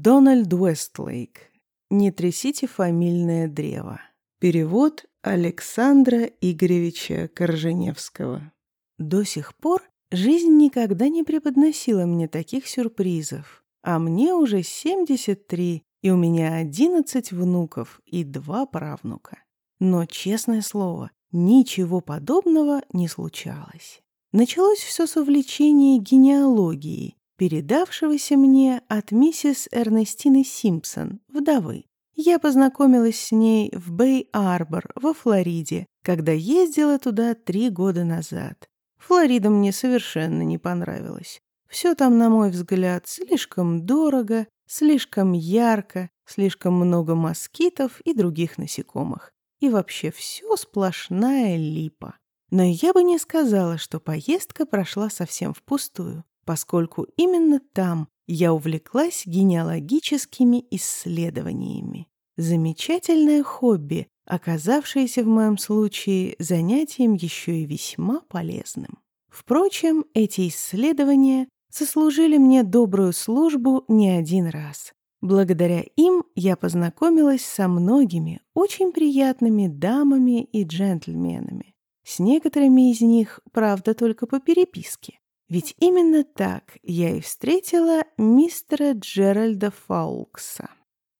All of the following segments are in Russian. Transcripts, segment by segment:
Макдональд Уэстлейк. Не трясите фамильное древо. Перевод Александра Игоревича Корженевского. До сих пор жизнь никогда не преподносила мне таких сюрпризов. А мне уже 73, и у меня 11 внуков и два правнука. Но, честное слово, ничего подобного не случалось. Началось все с увлечения генеалогией, передавшегося мне от миссис Эрнестины Симпсон, вдовы. Я познакомилась с ней в Бэй-Арбор во Флориде, когда ездила туда три года назад. Флорида мне совершенно не понравилась. Все там, на мой взгляд, слишком дорого, слишком ярко, слишком много москитов и других насекомых. И вообще все сплошная липа. Но я бы не сказала, что поездка прошла совсем впустую поскольку именно там я увлеклась генеалогическими исследованиями. Замечательное хобби, оказавшееся в моем случае занятием еще и весьма полезным. Впрочем, эти исследования сослужили мне добрую службу не один раз. Благодаря им я познакомилась со многими очень приятными дамами и джентльменами. С некоторыми из них, правда, только по переписке. Ведь именно так я и встретила мистера Джеральда Фаулкса.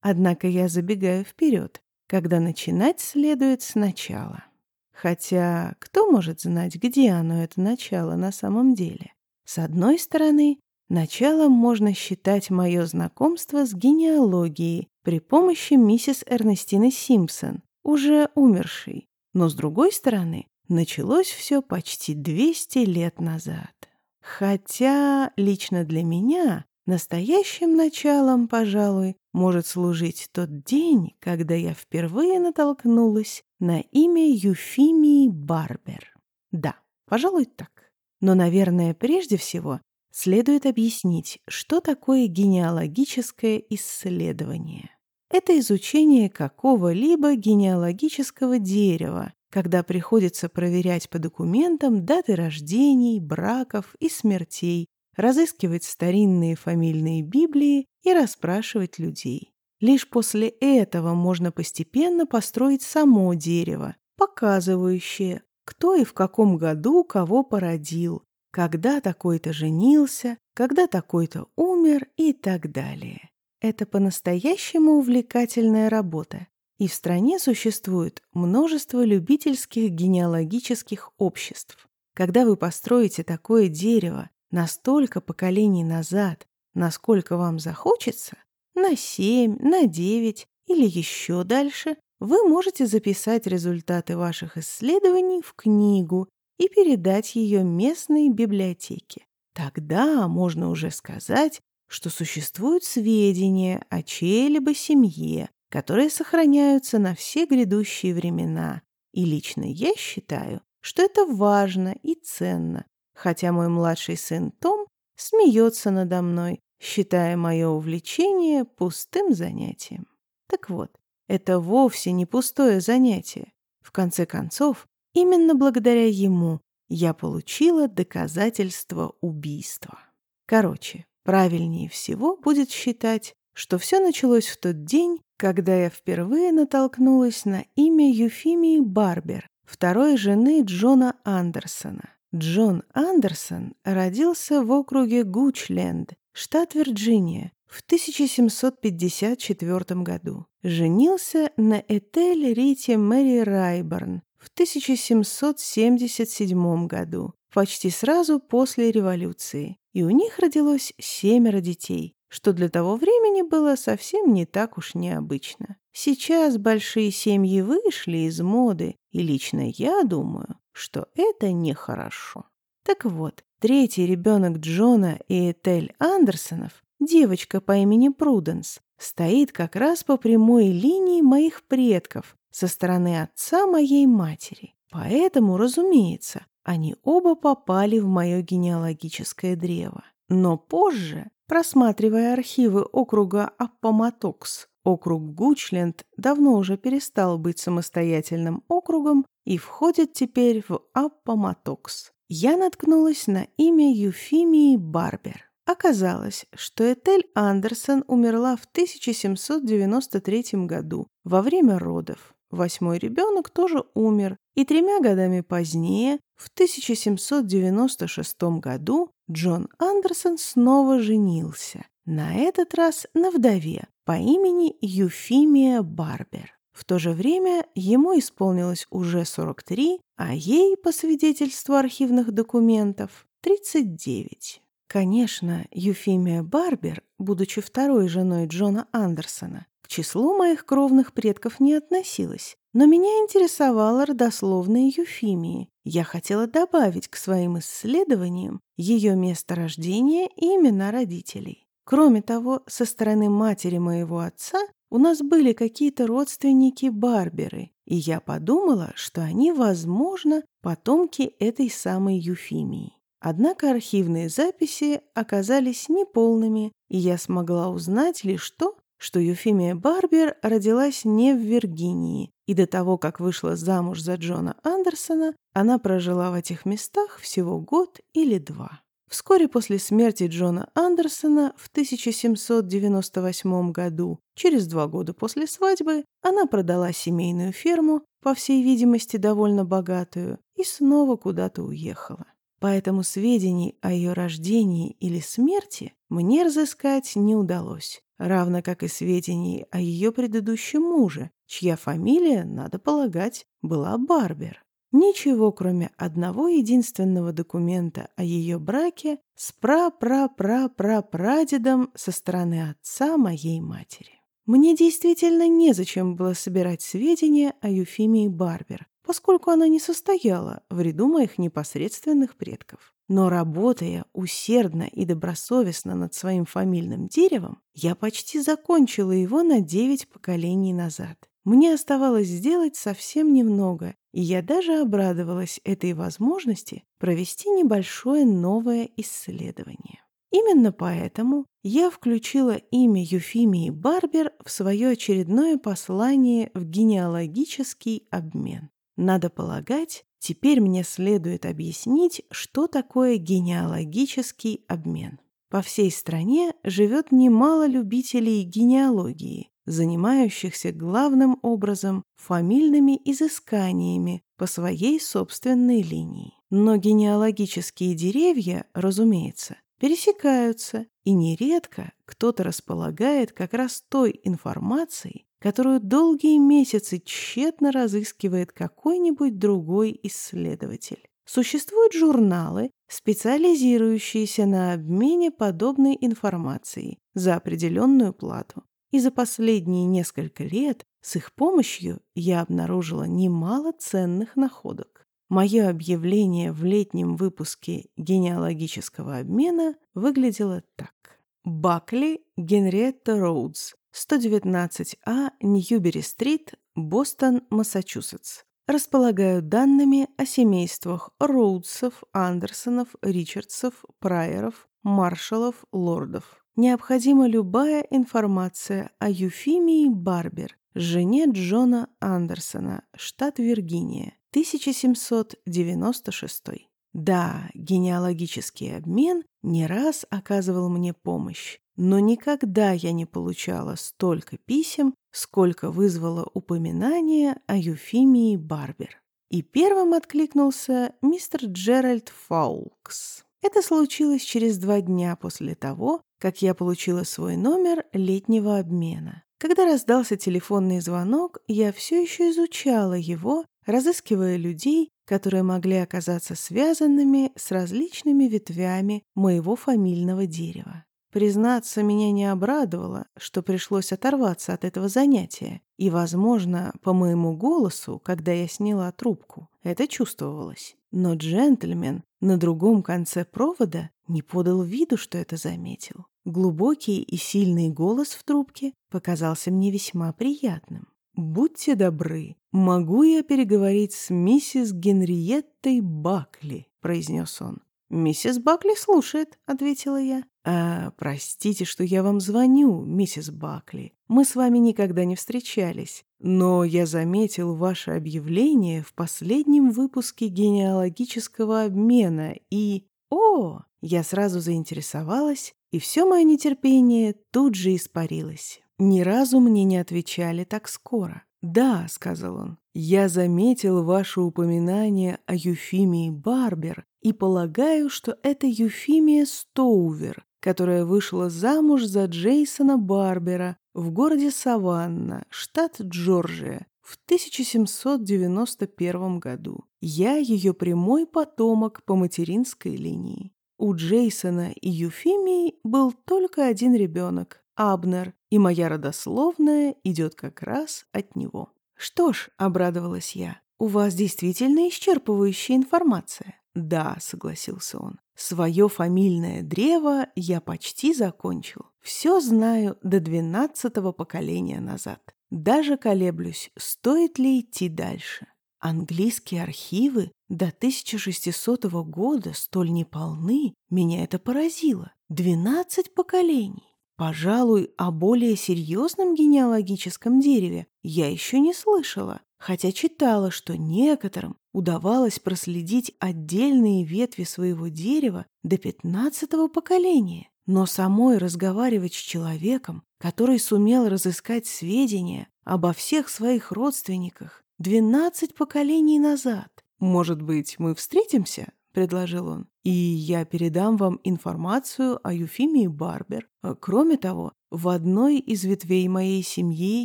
Однако я забегаю вперед, когда начинать следует сначала. Хотя кто может знать, где оно, это начало, на самом деле? С одной стороны, началом можно считать мое знакомство с генеалогией при помощи миссис Эрнестины Симпсон, уже умершей. Но с другой стороны, началось все почти 200 лет назад. Хотя лично для меня настоящим началом, пожалуй, может служить тот день, когда я впервые натолкнулась на имя Юфимии Барбер. Да, пожалуй, так. Но, наверное, прежде всего следует объяснить, что такое генеалогическое исследование. Это изучение какого-либо генеалогического дерева, когда приходится проверять по документам даты рождений, браков и смертей, разыскивать старинные фамильные Библии и расспрашивать людей. Лишь после этого можно постепенно построить само дерево, показывающее, кто и в каком году кого породил, когда такой-то женился, когда такой-то умер и так далее. Это по-настоящему увлекательная работа, и в стране существует множество любительских генеалогических обществ. Когда вы построите такое дерево на столько поколений назад, насколько вам захочется, на 7, на 9 или еще дальше, вы можете записать результаты ваших исследований в книгу и передать ее местной библиотеке. Тогда можно уже сказать, что существуют сведения о чьей-либо семье, которые сохраняются на все грядущие времена. И лично я считаю, что это важно и ценно, хотя мой младший сын Том смеется надо мной, считая мое увлечение пустым занятием. Так вот, это вовсе не пустое занятие. В конце концов, именно благодаря ему я получила доказательство убийства. Короче, правильнее всего будет считать, что все началось в тот день, когда я впервые натолкнулась на имя Юфимии Барбер, второй жены Джона Андерсона. Джон Андерсон родился в округе Гучленд, штат Вирджиния, в 1754 году. Женился на Этель Рите Мэри Райборн в 1777 году, почти сразу после революции, и у них родилось семеро детей, что для того времени было совсем не так уж необычно. Сейчас большие семьи вышли из моды, и лично я думаю, что это нехорошо. Так вот, третий ребенок Джона и Этель Андерсонов, девочка по имени Пруденс, стоит как раз по прямой линии моих предков со стороны отца моей матери. Поэтому, разумеется, они оба попали в мое генеалогическое древо. Но позже Просматривая архивы округа Аппоматокс, округ Гучленд давно уже перестал быть самостоятельным округом и входит теперь в Аппоматокс. Я наткнулась на имя Юфимии Барбер. Оказалось, что Этель Андерсон умерла в 1793 году во время родов. Восьмой ребенок тоже умер, и тремя годами позднее, в 1796 году, Джон Андерсон снова женился. На этот раз на вдове по имени Юфимия Барбер. В то же время ему исполнилось уже 43, а ей, по свидетельству архивных документов, 39. Конечно, Юфимия Барбер, будучи второй женой Джона Андерсона, числу моих кровных предков не относилась, но меня интересовала родословная Юфимии. Я хотела добавить к своим исследованиям ее место рождения и имена родителей. Кроме того, со стороны матери моего отца у нас были какие-то родственники Барберы, и я подумала, что они, возможно, потомки этой самой Юфимии. Однако архивные записи оказались неполными, и я смогла узнать лишь то, что Юфимия Барбер родилась не в Виргинии, и до того, как вышла замуж за Джона Андерсона, она прожила в этих местах всего год или два. Вскоре после смерти Джона Андерсона в 1798 году, через два года после свадьбы, она продала семейную ферму, по всей видимости довольно богатую, и снова куда-то уехала. Поэтому сведений о ее рождении или смерти мне разыскать не удалось, равно как и сведений о ее предыдущем муже, чья фамилия, надо полагать, была Барбер. Ничего, кроме одного единственного документа о ее браке с пра-пра-пра-пра-прадедом со стороны отца моей матери. Мне действительно незачем было собирать сведения о Юфимии Барбер, поскольку она не состояла в ряду моих непосредственных предков. Но работая усердно и добросовестно над своим фамильным деревом, я почти закончила его на девять поколений назад. Мне оставалось сделать совсем немного, и я даже обрадовалась этой возможности провести небольшое новое исследование. Именно поэтому я включила имя Юфимии Барбер в свое очередное послание в генеалогический обмен. Надо полагать, теперь мне следует объяснить, что такое генеалогический обмен. По всей стране живет немало любителей генеалогии, занимающихся главным образом фамильными изысканиями по своей собственной линии. Но генеалогические деревья, разумеется, пересекаются, и нередко кто-то располагает как раз той информацией, которую долгие месяцы тщетно разыскивает какой-нибудь другой исследователь. Существуют журналы, специализирующиеся на обмене подобной информацией за определенную плату. И за последние несколько лет с их помощью я обнаружила немало ценных находок. Мое объявление в летнем выпуске генеалогического обмена выглядело так. Бакли Генриетта Роудс, 119А Ньюбери-стрит, Бостон, Массачусетс. Располагаю данными о семействах Роудсов, Андерсонов, Ричардсов, Прайеров, Маршалов, Лордов. Необходима любая информация о Юфимии Барбер, жене Джона Андерсона, штат Виргиния, 1796. Да, генеалогический обмен не раз оказывал мне помощь, но никогда я не получала столько писем, сколько вызвало упоминание о Юфимии Барбер. И первым откликнулся мистер Джеральд Фаулкс. Это случилось через два дня после того, как я получила свой номер летнего обмена. Когда раздался телефонный звонок, я все еще изучала его, разыскивая людей, которые могли оказаться связанными с различными ветвями моего фамильного дерева. Признаться, меня не обрадовало, что пришлось оторваться от этого занятия, и, возможно, по моему голосу, когда я сняла трубку, это чувствовалось. Но джентльмен на другом конце провода не подал виду, что это заметил. Глубокий и сильный голос в трубке показался мне весьма приятным. «Будьте добры, могу я переговорить с миссис Генриеттой Бакли?» – произнес он. «Миссис Бакли слушает», — ответила я. «А, простите, что я вам звоню, миссис Бакли. Мы с вами никогда не встречались. Но я заметил ваше объявление в последнем выпуске генеалогического обмена и... О!» Я сразу заинтересовалась и все мое нетерпение тут же испарилось. Ни разу мне не отвечали так скоро. «Да», — сказал он, — «я заметил ваше упоминание о Юфимии Барбер и полагаю, что это Юфимия Стоувер, которая вышла замуж за Джейсона Барбера в городе Саванна, штат Джорджия, в 1791 году. Я ее прямой потомок по материнской линии. У Джейсона и Юфимии был только один ребенок, Абнер, и моя родословная идет как раз от него. «Что ж», — обрадовалась я, — «у вас действительно исчерпывающая информация». «Да», — согласился он, — «свое фамильное древо я почти закончил. Все знаю до двенадцатого поколения назад. Даже колеблюсь, стоит ли идти дальше. Английские архивы до 1600 года столь неполны, меня это поразило. Двенадцать поколений. Пожалуй, о более серьезном генеалогическом дереве я еще не слышала, хотя читала, что некоторым удавалось проследить отдельные ветви своего дерева до пятнадцатого поколения. Но самой разговаривать с человеком, который сумел разыскать сведения обо всех своих родственниках двенадцать поколений назад. «Может быть, мы встретимся?» — предложил он. «И я передам вам информацию о Юфимии Барбер. А, кроме того, в одной из ветвей моей семьи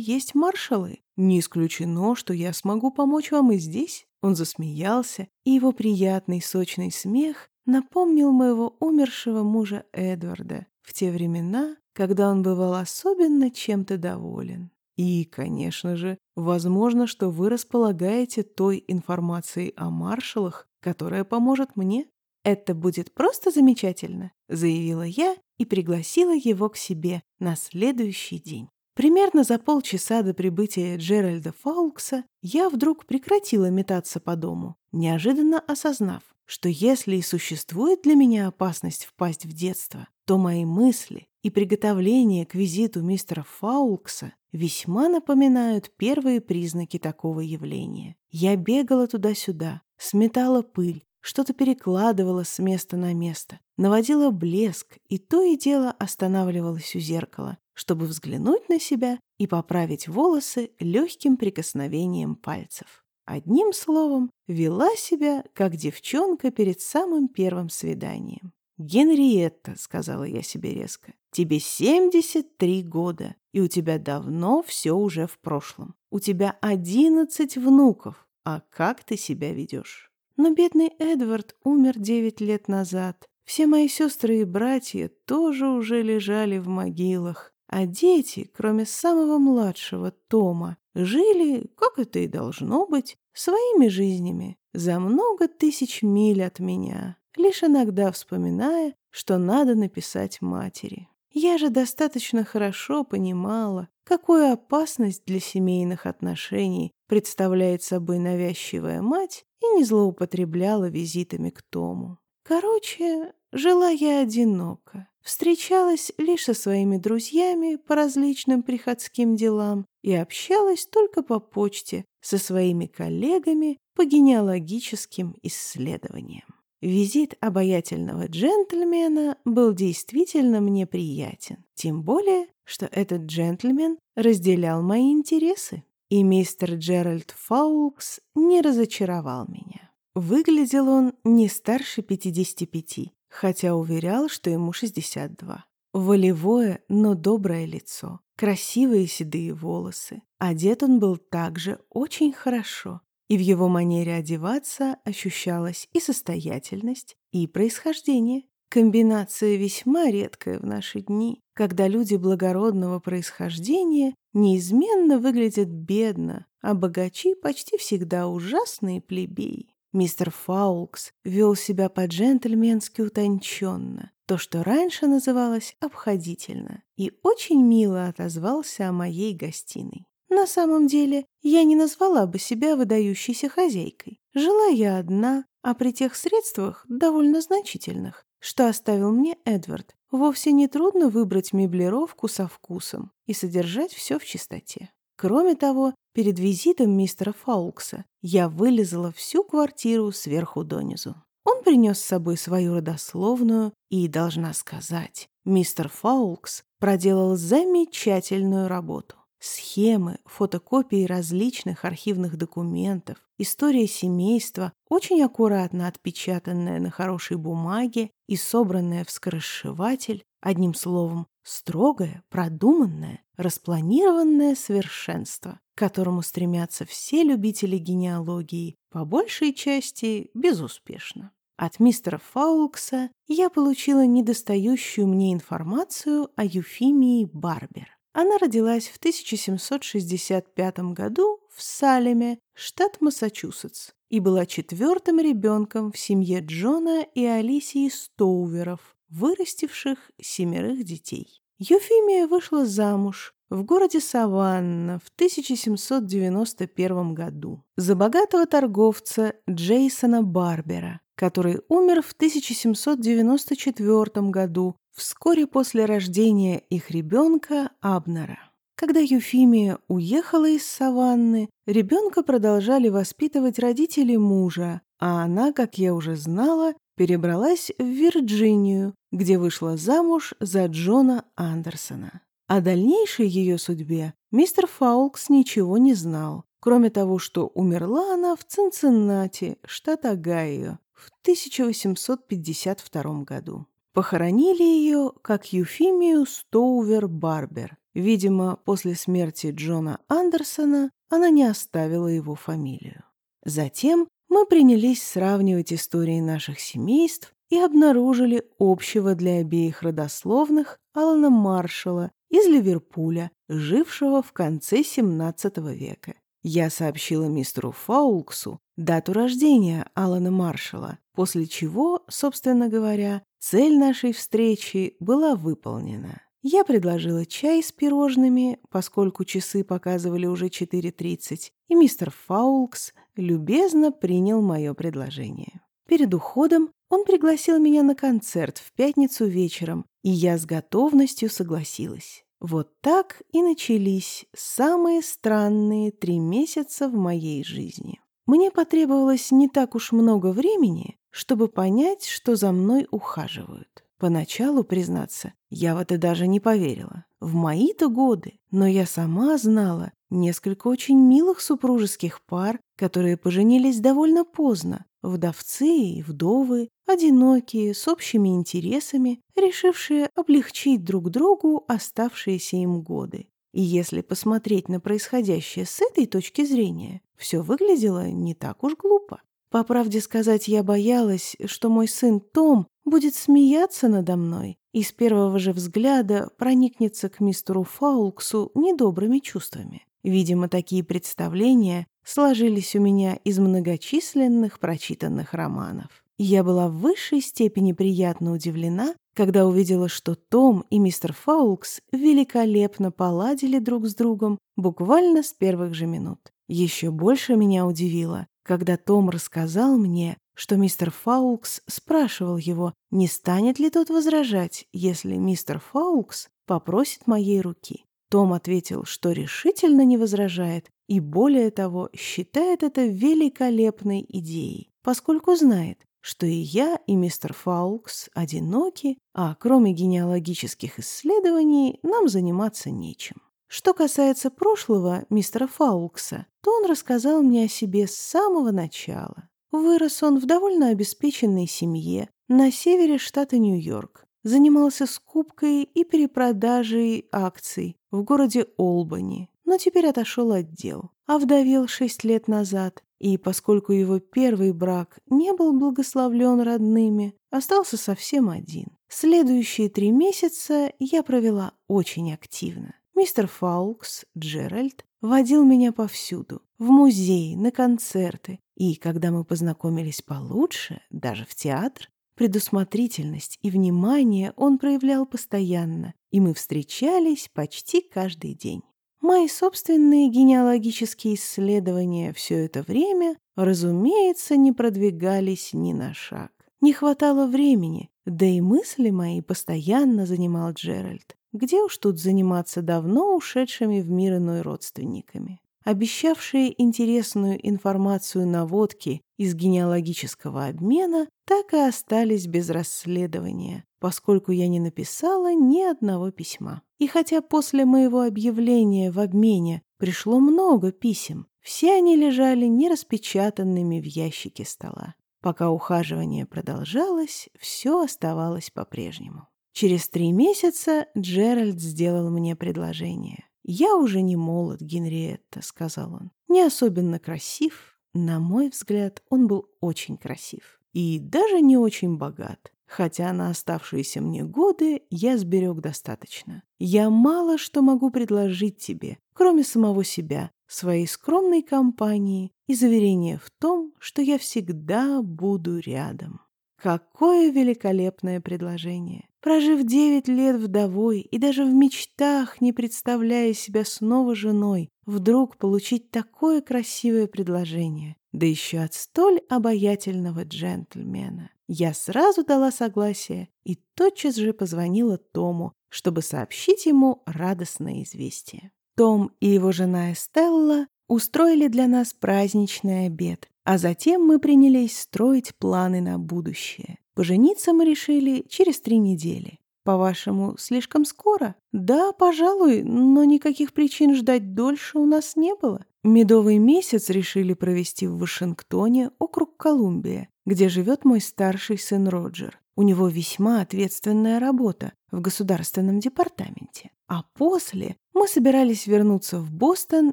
есть маршалы. Не исключено, что я смогу помочь вам и здесь». Он засмеялся, и его приятный сочный смех напомнил моего умершего мужа Эдварда в те времена, когда он бывал особенно чем-то доволен. И, конечно же, возможно, что вы располагаете той информацией о маршалах, которая поможет мне. Это будет просто замечательно, заявила я и пригласила его к себе на следующий день. Примерно за полчаса до прибытия Джеральда Фаулкса я вдруг прекратила метаться по дому, неожиданно осознав, что если и существует для меня опасность впасть в детство, то мои мысли и приготовление к визиту мистера Фаулкса весьма напоминают первые признаки такого явления. Я бегала туда-сюда, сметала пыль, что-то перекладывала с места на место, наводила блеск и то и дело останавливалась у зеркала, чтобы взглянуть на себя и поправить волосы легким прикосновением пальцев. Одним словом, вела себя, как девчонка перед самым первым свиданием. «Генриетта», — сказала я себе резко, — «тебе 73 года, и у тебя давно все уже в прошлом. У тебя 11 внуков, а как ты себя ведешь?» Но бедный Эдвард умер 9 лет назад. Все мои сестры и братья тоже уже лежали в могилах. А дети, кроме самого младшего Тома, жили, как это и должно быть, своими жизнями за много тысяч миль от меня, лишь иногда вспоминая, что надо написать матери. Я же достаточно хорошо понимала, какую опасность для семейных отношений представляет собой навязчивая мать и не злоупотребляла визитами к Тому. Короче, жила я одиноко, встречалась лишь со своими друзьями по различным приходским делам и общалась только по почте со своими коллегами по генеалогическим исследованиям. Визит обаятельного джентльмена был действительно мне приятен, тем более, что этот джентльмен разделял мои интересы. И мистер Джеральд Фаулкс не разочаровал меня. Выглядел он не старше 55, хотя уверял, что ему 62. Волевое, но доброе лицо, красивые седые волосы. Одет он был также очень хорошо, и в его манере одеваться ощущалась и состоятельность, и происхождение. Комбинация весьма редкая в наши дни, когда люди благородного происхождения неизменно выглядят бедно, а богачи почти всегда ужасные плебеи. Мистер Фаулкс вел себя по-джентльменски утонченно, то, что раньше называлось обходительно, и очень мило отозвался о моей гостиной. На самом деле, я не назвала бы себя выдающейся хозяйкой. Жила я одна, а при тех средствах, довольно значительных, что оставил мне Эдвард, вовсе не трудно выбрать меблировку со вкусом и содержать все в чистоте. Кроме того, перед визитом мистера Фаулкса я вылезала всю квартиру сверху донизу. Он принес с собой свою родословную и, должна сказать, мистер Фаулкс проделал замечательную работу. Схемы, фотокопии различных архивных документов, история семейства, очень аккуратно отпечатанная на хорошей бумаге и собранная в скоросшиватель, одним словом, строгое, продуманное, распланированное совершенство, к которому стремятся все любители генеалогии, по большей части безуспешно. От мистера Фаулкса я получила недостающую мне информацию о Юфимии Барбер. Она родилась в 1765 году в Салеме, штат Массачусетс, и была четвертым ребенком в семье Джона и Алисии Стоуверов, вырастивших семерых детей. Юфимия вышла замуж в городе Саванна в 1791 году за богатого торговца Джейсона Барбера, который умер в 1794 году вскоре после рождения их ребенка Абнера. Когда Юфимия уехала из саванны, ребенка продолжали воспитывать родители мужа, а она, как я уже знала, перебралась в Вирджинию, где вышла замуж за Джона Андерсона. О дальнейшей ее судьбе мистер Фаулкс ничего не знал, кроме того, что умерла она в Цинциннати, штат Огайо, в 1852 году. Похоронили ее как Юфимию Стоувер Барбер. Видимо, после смерти Джона Андерсона она не оставила его фамилию. Затем мы принялись сравнивать истории наших семейств и обнаружили общего для обеих родословных Алана Маршалла из Ливерпуля, жившего в конце XVII века. Я сообщила мистеру Фаулксу дату рождения Алана Маршалла, после чего, собственно говоря, Цель нашей встречи была выполнена. Я предложила чай с пирожными, поскольку часы показывали уже 4.30, и мистер Фаулкс любезно принял мое предложение. Перед уходом он пригласил меня на концерт в пятницу вечером, и я с готовностью согласилась. Вот так и начались самые странные три месяца в моей жизни. Мне потребовалось не так уж много времени, чтобы понять, что за мной ухаживают. Поначалу, признаться, я в это даже не поверила. В мои-то годы, но я сама знала несколько очень милых супружеских пар, которые поженились довольно поздно, вдовцы и вдовы, одинокие, с общими интересами, решившие облегчить друг другу оставшиеся им годы. И если посмотреть на происходящее с этой точки зрения, все выглядело не так уж глупо. По правде сказать, я боялась, что мой сын Том будет смеяться надо мной и с первого же взгляда проникнется к мистеру Фаулксу недобрыми чувствами. Видимо, такие представления сложились у меня из многочисленных прочитанных романов. Я была в высшей степени приятно удивлена, когда увидела, что Том и мистер Фаулкс великолепно поладили друг с другом буквально с первых же минут. Еще больше меня удивило, когда Том рассказал мне, что мистер Фаулкс спрашивал его, не станет ли тот возражать, если мистер Фаулкс попросит моей руки. Том ответил, что решительно не возражает и, более того, считает это великолепной идеей, поскольку знает, что и я, и мистер Фаулкс одиноки, а кроме генеалогических исследований нам заниматься нечем. Что касается прошлого мистера Фаулкса, то он рассказал мне о себе с самого начала. Вырос он в довольно обеспеченной семье на севере штата Нью-Йорк. Занимался скупкой и перепродажей акций в городе Олбани, но теперь отошел от дел. Овдовел шесть лет назад, и поскольку его первый брак не был благословлен родными, остался совсем один. Следующие три месяца я провела очень активно. Мистер Фаукс, Джеральд, водил меня повсюду, в музей, на концерты, и, когда мы познакомились получше, даже в театр, предусмотрительность и внимание он проявлял постоянно, и мы встречались почти каждый день. Мои собственные генеалогические исследования все это время, разумеется, не продвигались ни на шаг. Не хватало времени, да и мысли мои постоянно занимал Джеральд. Где уж тут заниматься давно ушедшими в мир иной родственниками? обещавшие интересную информацию наводки из генеалогического обмена, так и остались без расследования, поскольку я не написала ни одного письма. И хотя после моего объявления в обмене пришло много писем, все они лежали нераспечатанными в ящике стола. Пока ухаживание продолжалось, все оставалось по-прежнему. Через три месяца Джеральд сделал мне предложение. «Я уже не молод, Генриетта», — сказал он. «Не особенно красив. На мой взгляд, он был очень красив. И даже не очень богат. Хотя на оставшиеся мне годы я сберег достаточно. Я мало что могу предложить тебе, кроме самого себя, своей скромной компании и заверения в том, что я всегда буду рядом. Какое великолепное предложение! Прожив девять лет вдовой и даже в мечтах, не представляя себя снова женой, вдруг получить такое красивое предложение, да еще от столь обаятельного джентльмена. Я сразу дала согласие и тотчас же позвонила Тому, чтобы сообщить ему радостное известие. Том и его жена Эстелла устроили для нас праздничный обед, а затем мы принялись строить планы на будущее. Пожениться мы решили через три недели. По-вашему, слишком скоро? Да, пожалуй, но никаких причин ждать дольше у нас не было. Медовый месяц решили провести в Вашингтоне, округ Колумбия, где живет мой старший сын Роджер. У него весьма ответственная работа в государственном департаменте. А после мы собирались вернуться в Бостон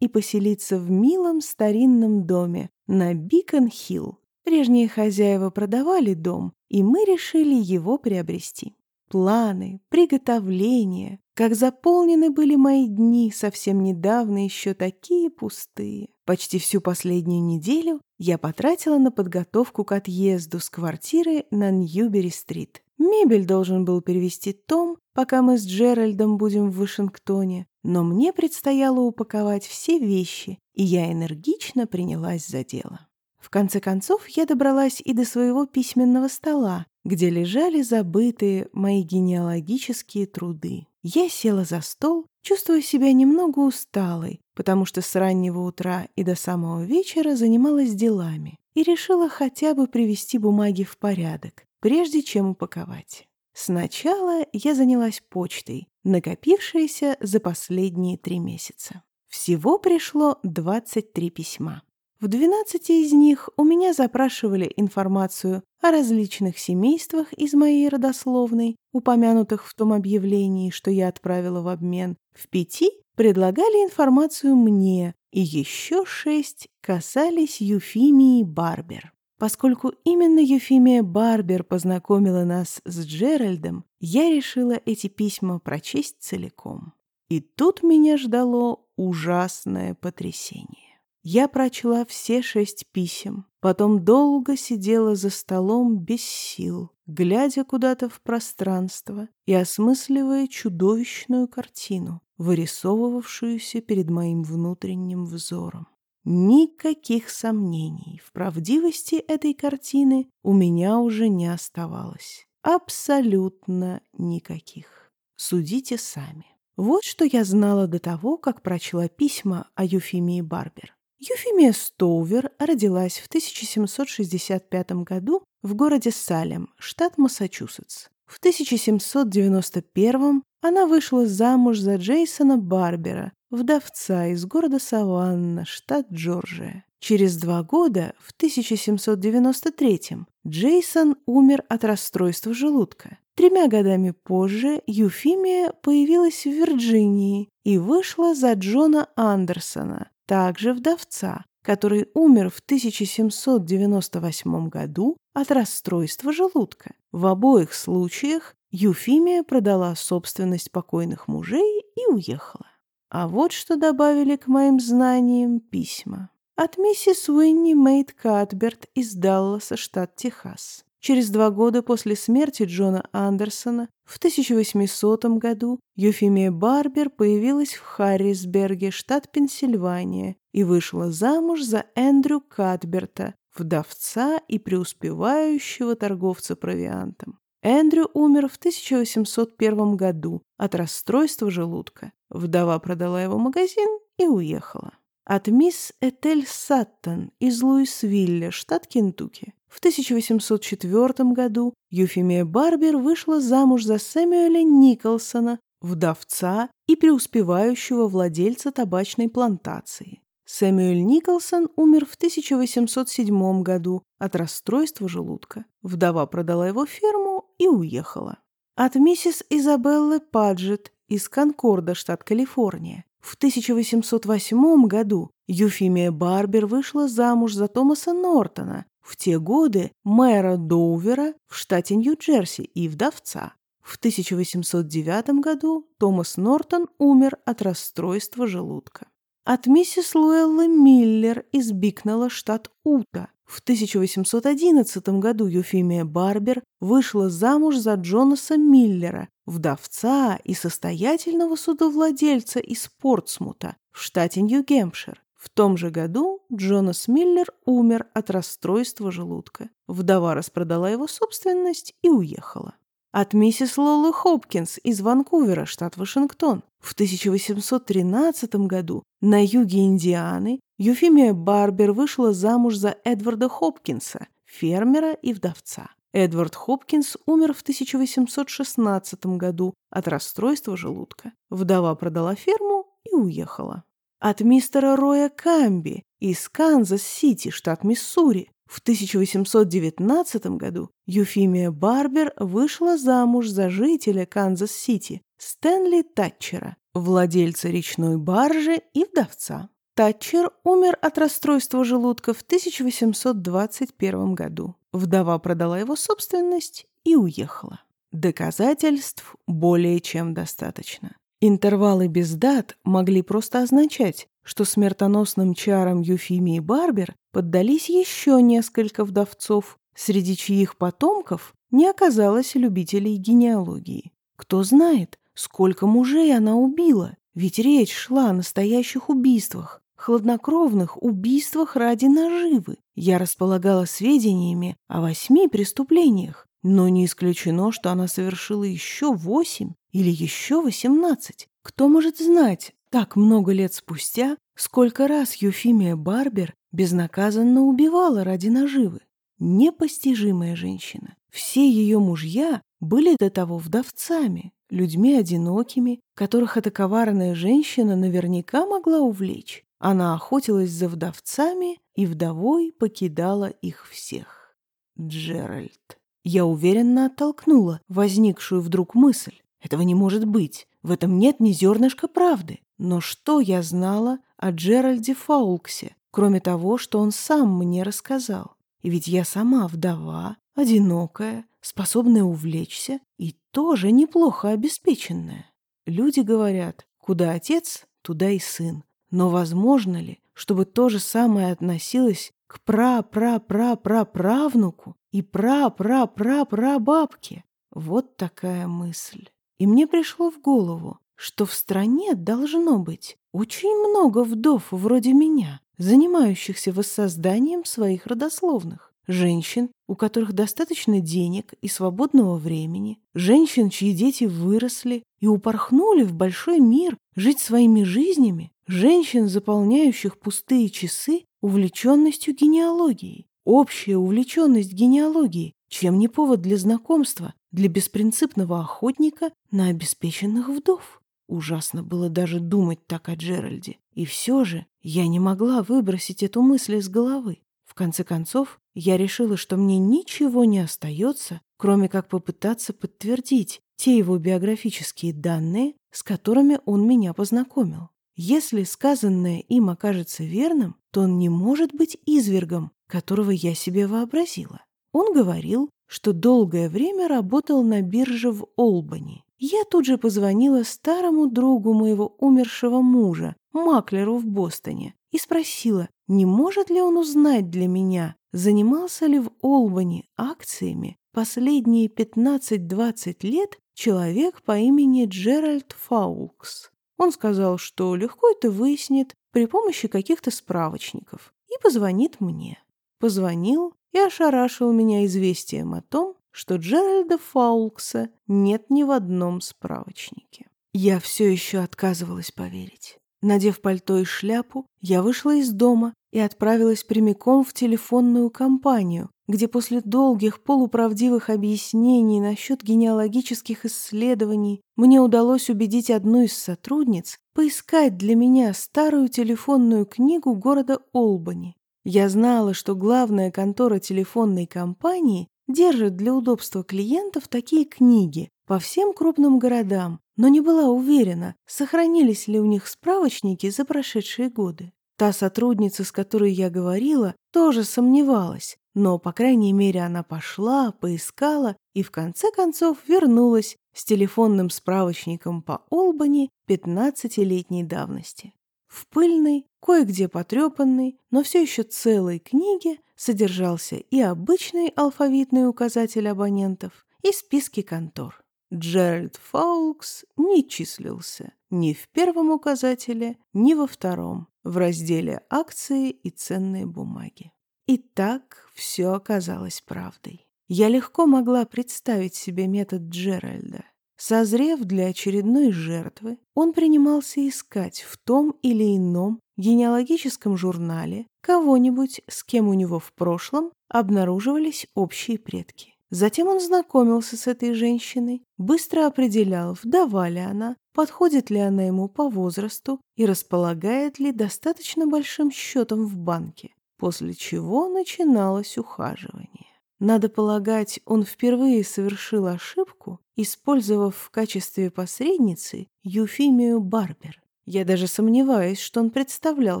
и поселиться в милом старинном доме на Бикон-Хилл. Прежние хозяева продавали дом, и мы решили его приобрести. Планы, приготовления, как заполнены были мои дни совсем недавно еще такие пустые. Почти всю последнюю неделю я потратила на подготовку к отъезду с квартиры на Ньюбери-стрит. Мебель должен был перевести Том, пока мы с Джеральдом будем в Вашингтоне, но мне предстояло упаковать все вещи, и я энергично принялась за дело. В конце концов, я добралась и до своего письменного стола, где лежали забытые мои генеалогические труды. Я села за стол, чувствуя себя немного усталой, потому что с раннего утра и до самого вечера занималась делами и решила хотя бы привести бумаги в порядок, прежде чем упаковать. Сначала я занялась почтой, накопившейся за последние три месяца. Всего пришло 23 письма. В 12 из них у меня запрашивали информацию о различных семействах из моей родословной, упомянутых в том объявлении, что я отправила в обмен. В пяти предлагали информацию мне, и еще шесть касались Юфимии Барбер. Поскольку именно Юфимия Барбер познакомила нас с Джеральдом, я решила эти письма прочесть целиком. И тут меня ждало ужасное потрясение. Я прочла все шесть писем, потом долго сидела за столом без сил, глядя куда-то в пространство и осмысливая чудовищную картину, вырисовывавшуюся перед моим внутренним взором. Никаких сомнений в правдивости этой картины у меня уже не оставалось. Абсолютно никаких. Судите сами. Вот что я знала до того, как прочла письма о Юфимии Барбер. Юфимия Стоувер родилась в 1765 году в городе Салем, штат Массачусетс. В 1791 она вышла замуж за Джейсона Барбера, вдовца из города Саванна, штат Джорджия. Через два года, в 1793 Джейсон умер от расстройства желудка. Тремя годами позже Юфимия появилась в Вирджинии и вышла за Джона Андерсона, также вдовца, который умер в 1798 году от расстройства желудка. В обоих случаях Юфимия продала собственность покойных мужей и уехала. А вот что добавили к моим знаниям письма. От миссис Уинни Мейт Катберт из Далласа, штат Техас. Через два года после смерти Джона Андерсона в 1800 году Юфимия Барбер появилась в Харрисберге, штат Пенсильвания, и вышла замуж за Эндрю Катберта, вдовца и преуспевающего торговца провиантом. Эндрю умер в 1801 году от расстройства желудка. Вдова продала его магазин и уехала. от мисс Этель Саттон из Луисвилля, штат Кентукки. В 1804 году Юфимия Барбер вышла замуж за Сэмюэля Николсона, вдовца и преуспевающего владельца табачной плантации. Сэмюэль Николсон умер в 1807 году от расстройства желудка. Вдова продала его ферму и уехала. От миссис Изабеллы Паджет из Конкорда, штат Калифорния. В 1808 году Юфимия Барбер вышла замуж за Томаса Нортона, в те годы мэра Доувера в штате Нью-Джерси и вдовца. В 1809 году Томас Нортон умер от расстройства желудка. От миссис Луэллы Миллер из Бикнелла, штат Ута. В 1811 году Юфимия Барбер вышла замуж за Джонаса Миллера, вдовца и состоятельного судовладельца из Портсмута в штате Нью-Гемпшир. В том же году Джонас Миллер умер от расстройства желудка. Вдова распродала его собственность и уехала. От миссис Лолы Хопкинс из Ванкувера, штат Вашингтон. В 1813 году на юге Индианы Юфимия Барбер вышла замуж за Эдварда Хопкинса, фермера и вдовца. Эдвард Хопкинс умер в 1816 году от расстройства желудка. Вдова продала ферму и уехала. От мистера Роя Камби из Канзас-Сити, штат Миссури. В 1819 году Юфимия Барбер вышла замуж за жителя Канзас-Сити Стэнли Татчера, владельца речной баржи и вдовца. Татчер умер от расстройства желудка в 1821 году. Вдова продала его собственность и уехала. Доказательств более чем достаточно. Интервалы без дат могли просто означать, что смертоносным чарам Юфимии Барбер поддались еще несколько вдовцов, среди чьих потомков не оказалось любителей генеалогии. Кто знает, сколько мужей она убила, ведь речь шла о настоящих убийствах, хладнокровных убийствах ради наживы. Я располагала сведениями о восьми преступлениях, но не исключено, что она совершила еще восемь или еще восемнадцать. Кто может знать, так много лет спустя, сколько раз Юфимия Барбер безнаказанно убивала ради наживы? Непостижимая женщина. Все ее мужья были до того вдовцами, людьми одинокими, которых эта коварная женщина наверняка могла увлечь. Она охотилась за вдовцами и вдовой покидала их всех. Джеральд. Я уверенно оттолкнула возникшую вдруг мысль. Этого не может быть. В этом нет ни зернышка правды. Но что я знала о Джеральде Фаулксе, кроме того, что он сам мне рассказал? И ведь я сама вдова, одинокая, способная увлечься и тоже неплохо обеспеченная. Люди говорят, куда отец, туда и сын. Но возможно ли, чтобы то же самое относилось к пра-пра-пра-пра-правнуку и пра-пра-пра-прабабке? Вот такая мысль. И мне пришло в голову, что в стране должно быть очень много вдов вроде меня, занимающихся воссозданием своих родословных. Женщин, у которых достаточно денег и свободного времени, женщин, чьи дети выросли и упорхнули в большой мир жить своими жизнями, женщин, заполняющих пустые часы увлеченностью генеалогией. Общая увлеченность генеалогией, чем не повод для знакомства, для беспринципного охотника на обеспеченных вдов. Ужасно было даже думать так о Джеральде. И все же я не могла выбросить эту мысль из головы. В конце концов, я решила, что мне ничего не остается, кроме как попытаться подтвердить те его биографические данные, с которыми он меня познакомил. Если сказанное им окажется верным, то он не может быть извергом, которого я себе вообразила. Он говорил, что долгое время работал на бирже в Олбани. Я тут же позвонила старому другу моего умершего мужа, маклеру в Бостоне, и спросила, не может ли он узнать для меня, занимался ли в Олбани акциями последние 15-20 лет человек по имени Джеральд Фаулкс. Он сказал, что легко это выяснит при помощи каких-то справочников и позвонит мне. Позвонил и ошарашил меня известием о том, что Джеральда Фаулкса нет ни в одном справочнике. Я все еще отказывалась поверить. Надев пальто и шляпу, я вышла из дома и отправилась прямиком в телефонную компанию, где после долгих полуправдивых объяснений насчет генеалогических исследований мне удалось убедить одну из сотрудниц поискать для меня старую телефонную книгу города Олбани. Я знала, что главная контора телефонной компании держит для удобства клиентов такие книги по всем крупным городам, но не была уверена, сохранились ли у них справочники за прошедшие годы. Та сотрудница, с которой я говорила, тоже сомневалась, но, по крайней мере, она пошла, поискала и в конце концов вернулась с телефонным справочником по Олбани 15-летней давности. В пыльной, кое-где потрепанной, но все еще целой книге содержался и обычный алфавитный указатель абонентов, и списки контор. Джеральд Фаулкс не числился ни в первом указателе, ни во втором, в разделе «Акции и ценные бумаги». И так все оказалось правдой. Я легко могла представить себе метод Джеральда. Созрев для очередной жертвы, он принимался искать в том или ином генеалогическом журнале кого-нибудь, с кем у него в прошлом обнаруживались общие предки. Затем он знакомился с этой женщиной, быстро определял, вдова ли она, подходит ли она ему по возрасту и располагает ли достаточно большим счетом в банке, после чего начиналось ухаживание. Надо полагать, он впервые совершил ошибку, использовав в качестве посредницы Юфимию Барбер. Я даже сомневаюсь, что он представлял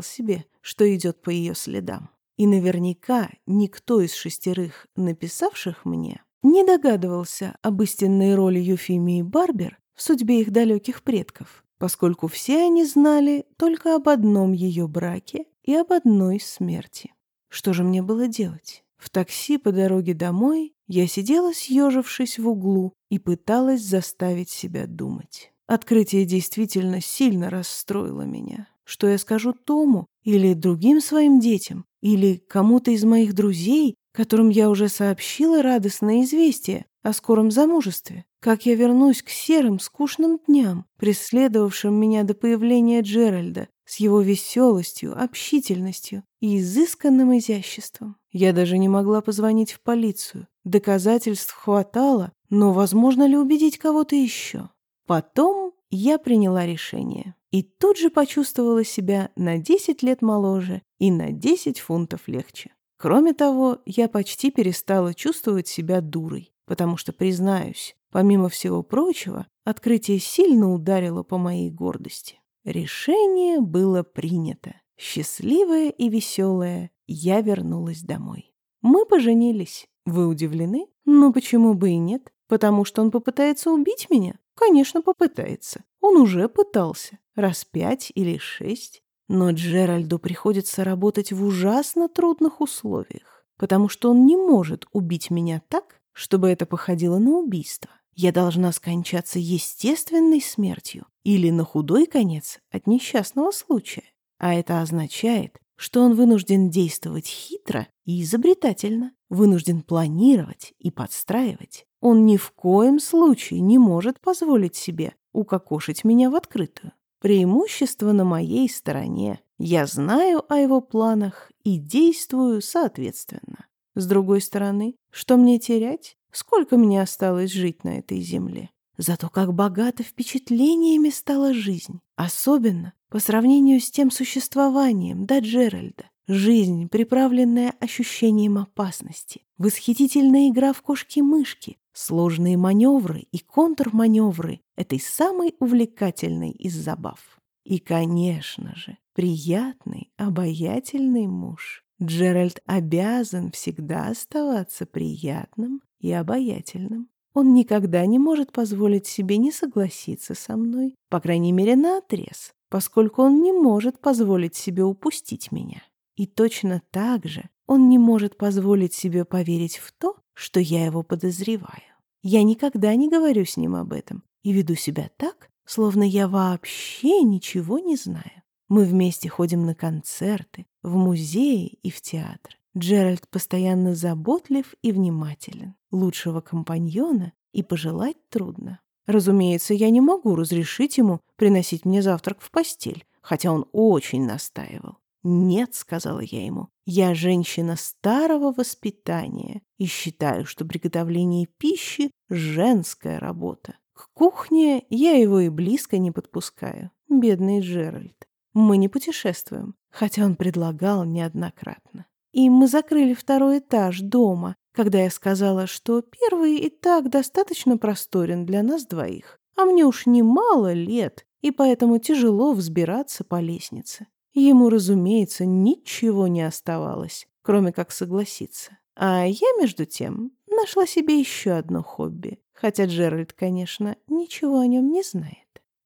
себе, что идет по ее следам. И наверняка никто из шестерых, написавших мне, не догадывался об истинной роли Юфимии Барбер в судьбе их далеких предков, поскольку все они знали только об одном ее браке и об одной смерти. Что же мне было делать? В такси по дороге домой я сидела, съежившись в углу, и пыталась заставить себя думать. Открытие действительно сильно расстроило меня. Что я скажу Тому или другим своим детям, или кому-то из моих друзей, которым я уже сообщила радостное известие о скором замужестве? Как я вернусь к серым, скучным дням, преследовавшим меня до появления Джеральда, с его веселостью, общительностью и изысканным изяществом? Я даже не могла позвонить в полицию. Доказательств хватало, но возможно ли убедить кого-то еще? Потом я приняла решение и тут же почувствовала себя на 10 лет моложе и на 10 фунтов легче. Кроме того, я почти перестала чувствовать себя дурой, потому что, признаюсь, помимо всего прочего, открытие сильно ударило по моей гордости. Решение было принято. Счастливая и веселая, я вернулась домой. Мы поженились. Вы удивлены? Ну почему бы и нет? Потому что он попытается убить меня? Конечно, попытается. Он уже пытался. Раз пять или шесть. Но Джеральду приходится работать в ужасно трудных условиях, потому что он не может убить меня так, чтобы это походило на убийство. Я должна скончаться естественной смертью или на худой конец от несчастного случая. А это означает, что он вынужден действовать хитро и изобретательно, вынужден планировать и подстраивать. Он ни в коем случае не может позволить себе укокошить меня в открытую. Преимущество на моей стороне. Я знаю о его планах и действую соответственно. С другой стороны, что мне терять? Сколько мне осталось жить на этой земле? Зато как богато впечатлениями стала жизнь. Особенно по сравнению с тем существованием до Джеральда. Жизнь, приправленная ощущением опасности. Восхитительная игра в кошки-мышки. Сложные маневры и контрманевры этой самой увлекательной из забав. И, конечно же, приятный, обаятельный муж. Джеральд обязан всегда оставаться приятным и обаятельным. Он никогда не может позволить себе не согласиться со мной, по крайней мере, на отрез, поскольку он не может позволить себе упустить меня. И точно так же он не может позволить себе поверить в то, что я его подозреваю. Я никогда не говорю с ним об этом и веду себя так, словно я вообще ничего не знаю. Мы вместе ходим на концерты, в музеи и в театр. Джеральд постоянно заботлив и внимателен. Лучшего компаньона и пожелать трудно. Разумеется, я не могу разрешить ему приносить мне завтрак в постель, хотя он очень настаивал. «Нет», — сказала я ему, — «я женщина старого воспитания и считаю, что приготовление пищи — женская работа. К кухне я его и близко не подпускаю. Бедный Джеральд. Мы не путешествуем, хотя он предлагал неоднократно. И мы закрыли второй этаж дома, когда я сказала, что первый и так достаточно просторен для нас двоих, а мне уж немало лет, и поэтому тяжело взбираться по лестнице. Ему, разумеется, ничего не оставалось, кроме как согласиться. А я, между тем, нашла себе еще одно хобби, хотя Джеральд, конечно, ничего о нем не знает.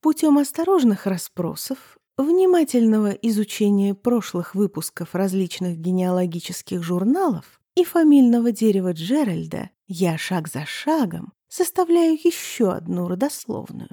Путем осторожных расспросов, внимательного изучения прошлых выпусков различных генеалогических журналов и фамильного дерева Джеральда, я шаг за шагом составляю еще одну родословную.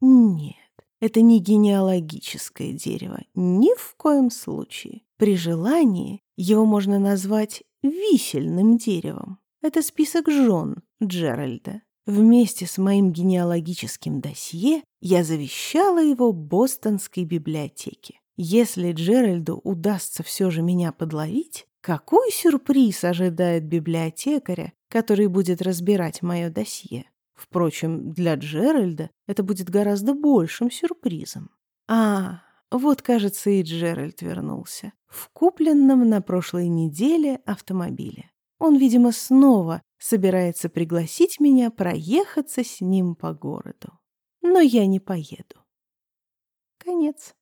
Нет, это не генеалогическое дерево, ни в коем случае. При желании его можно назвать висельным деревом. Это список жен Джеральда. Вместе с моим генеалогическим досье я завещала его Бостонской библиотеке. Если Джеральду удастся все же меня подловить, какой сюрприз ожидает библиотекаря, который будет разбирать мое досье? Впрочем, для Джеральда это будет гораздо большим сюрпризом. А, вот, кажется, и Джеральд вернулся. В купленном на прошлой неделе автомобиле. Он, видимо, снова собирается пригласить меня проехаться с ним по городу. Но я не поеду. Конец.